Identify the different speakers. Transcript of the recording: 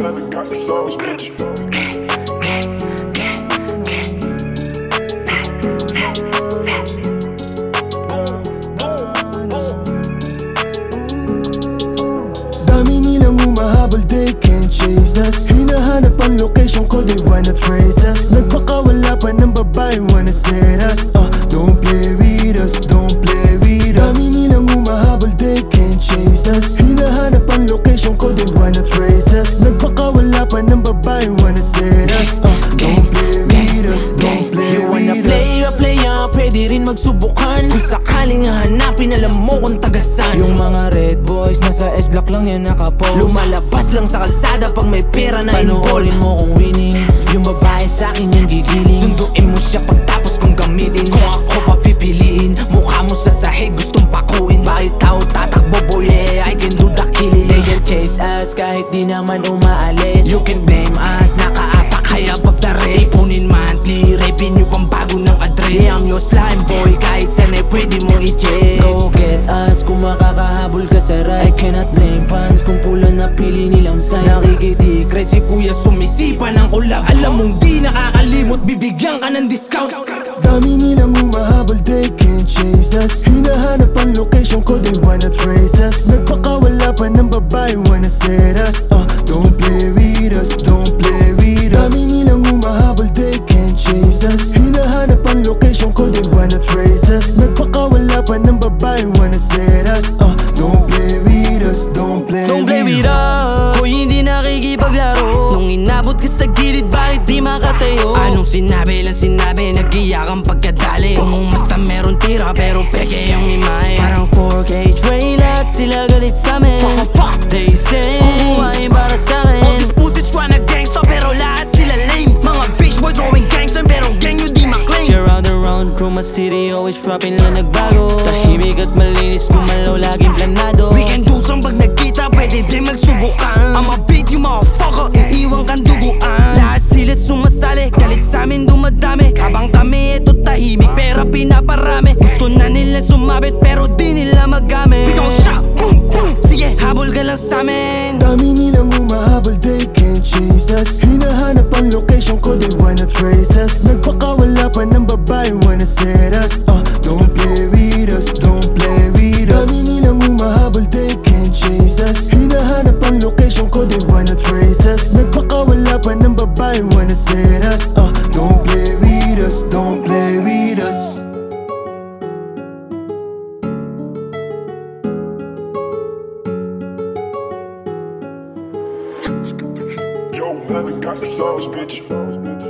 Speaker 1: sauce, bitch.
Speaker 2: Dami nilang humahabol, they can't chase us Hinahanap ang location ko, they wanna trace us. Nagpakawala pa ng babae, wanna set us. uh,
Speaker 3: pwede rin magsubukan. Kung sakaling hahanapin, alam mo kung tagasan. Yung mga red boys, nasa S-block lang yan nakapost. Lumalabas lang sa kalsada pag may pera na involved. Mo kung winning. Yung babae sa akin yan gigiling Sunduin mo siya pagtapos kong gamitin. Kung ako papipiliin Mukha mo sa sahig, gustong pakuin. Bakit tao tatakbo boy, yeah, I can do the killing. They can chase us kahit di naman umaalis. You can blame us, nakaapak kaya pag the rest. Ipunin monthly, revenue pang slime boy, kahit saan ay pwede mong i-check. Go get us, kung makakahabol ka sa rice I cannot blame fans kung pula na pili nilang sign Nakikitikret si kuya sumisipa ng ulap Alam mong di nakakalimot, bibigyan ka ng discount.
Speaker 2: Dami nilang humahabol, they can't chase us. Hinahanap ang location ko, they wanna trace babae, wanna set us uh, Don't play with us, don't play Don't play with us.
Speaker 4: Kung hindi nakikipaglaro. Nung inabot ka sa gilid bakit di makatayo? Anong sinabi lang sinabi city Always dropping lang nagbago. Tahimik at malinis Kumalaw laging planado.
Speaker 3: We can do some pag nagkita pwede din magsubukan. I'ma beat you motherfucker iiwan kang duguan.
Speaker 4: Lahat sila sumasali Galit sa amin dumadami. Habang kami eto tahimik Pera pinaparami. Gusto na nila sumabit Pero di nila magamit.
Speaker 3: We gon' shot boom boom.
Speaker 4: Sige habol ka lang sa
Speaker 2: babae, wanna set us uh, Don't play with us, don't play with us. Dami nilang humahabol, they can't chase us. Hinahanap ang location ko, they wanna trace us. Nagpakawala pa ng babae, wanna set us uh, Don't play with us, don't play with us.
Speaker 1: Yo, Melvin got the sauce, bitch.